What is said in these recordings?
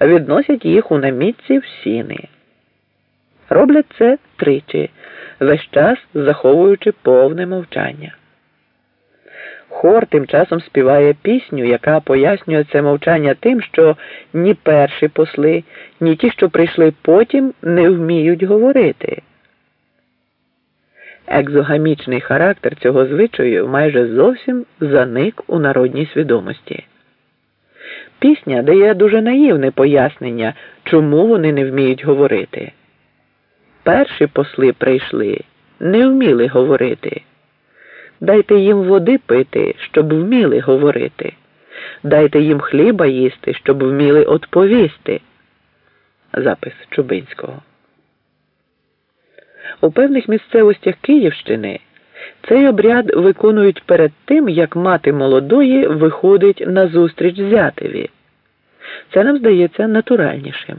відносять їх у намітці в сіни. Роблять це тричі, весь час заховуючи повне мовчання. Хор тим часом співає пісню, яка пояснює це мовчання тим, що ні перші посли, ні ті, що прийшли потім, не вміють говорити. Екзогамічний характер цього звичаю майже зовсім заник у народній свідомості. Пісня дає дуже наївне пояснення, чому вони не вміють говорити. Перші посли прийшли, не вміли говорити. Дайте їм води пити, щоб вміли говорити. Дайте їм хліба їсти, щоб вміли відповісти. Запис Чубинського. У певних місцевостях Київщини цей обряд виконують перед тим, як мати молодої виходить на зустріч зятеві. Це нам здається натуральнішим.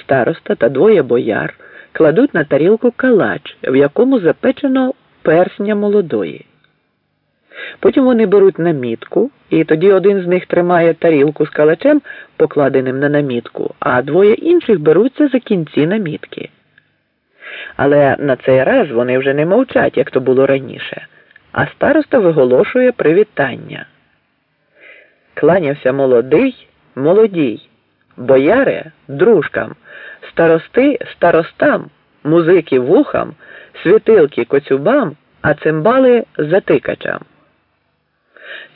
Староста та двоє бояр кладуть на тарілку калач, в якому запечено персня молодої. Потім вони беруть намітку, і тоді один з них тримає тарілку з калачем, покладеним на намітку, а двоє інших беруться за кінці намітки. Але на цей раз вони вже не мовчать, як то було раніше, а староста виголошує привітання. Кланявся молодий, молодій, бояре дружкам, старости старостам, музики вухам, світилки коцюбам, а цимбали затикачам.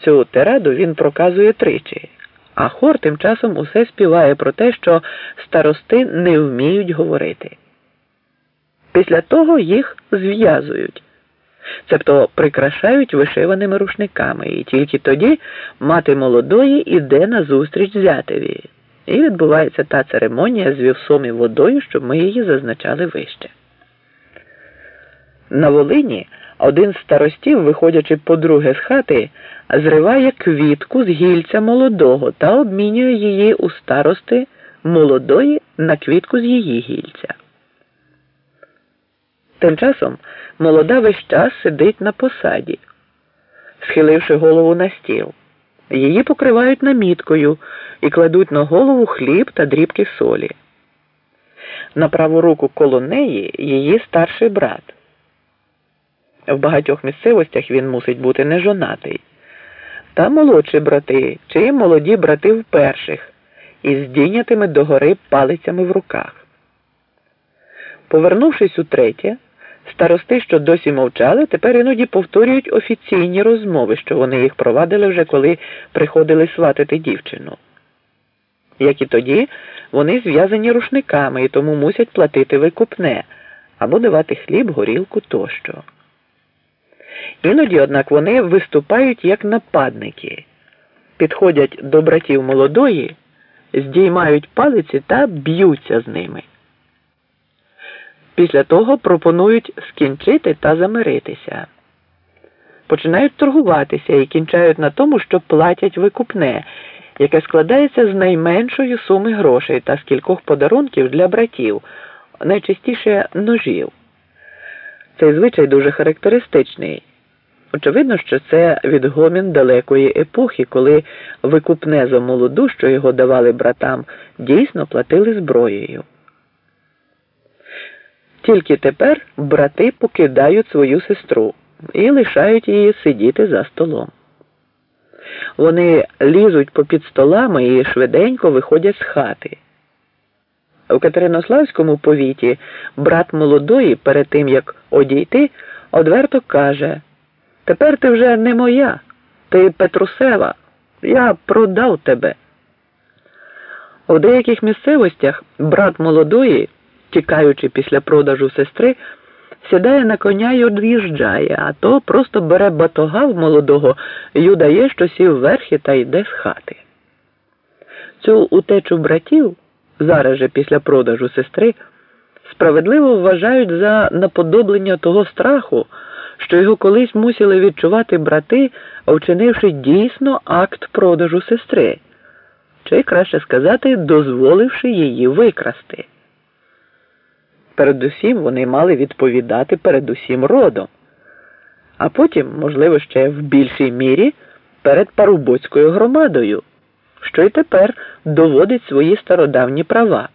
Цю тираду він проказує тричі, а хор тим часом усе співає про те, що старости не вміють говорити. Після того їх зв'язують, цебто прикрашають вишиваними рушниками, і тільки тоді мати молодої іде на зустріч зятеві. І відбувається та церемонія з вівсом і водою, щоб ми її зазначали вище. На Волині один з старостів, виходячи подруге з хати, зриває квітку з гільця молодого та обмінює її у старости молодої на квітку з її гільця. Тим часом молода весь час сидить на посаді, схиливши голову на стіл. Її покривають наміткою і кладуть на голову хліб та дрібки солі. На праву руку коло неї її старший брат. В багатьох місцевостях він мусить бути нежонатий. Та молодші брати чи молоді брати в перших із здійнятими догори палицями в руках. Повернувшись утретє, старости, що досі мовчали, тепер іноді повторюють офіційні розмови, що вони їх провадили вже коли приходили сватати дівчину. Як і тоді, вони зв'язані рушниками і тому мусять платити викупне або давати хліб, горілку тощо. Іноді, однак, вони виступають як нападники, підходять до братів молодої, здіймають палиці та б'ються з ними. Після того пропонують скінчити та замиритися. Починають торгуватися і кінчають на тому, що платять викупне, яке складається з найменшої суми грошей та з кількох подарунків для братів, найчастіше ножів. Цей звичай дуже характеристичний. Очевидно, що це відгомін далекої епохи, коли викупне за молоду, що його давали братам, дійсно платили зброєю. Тільки тепер брати покидають свою сестру і лишають її сидіти за столом. Вони лізуть попід столами і швиденько виходять з хати. У Катеринославському повіті брат молодої, перед тим як одійти, одверто каже Тепер ти вже не моя, ти Петрусева, я продав тебе. У деяких місцевостях брат молодої тікаючи після продажу сестри, сідає на коня й од'їжджає, а то просто бере батога в молодого й удає, що сів верхи та йде з хати. Цю утечу братів, зараз же після продажу сестри, справедливо вважають за наподоблення того страху, що його колись мусили відчувати брати, вчинивши дійсно акт продажу сестри, чи краще сказати, дозволивши її викрасти передусім вони мали відповідати перед усім родом, а потім, можливо, ще в більшій мірі перед парубоцькою громадою. що й тепер доводить свої стародавні права.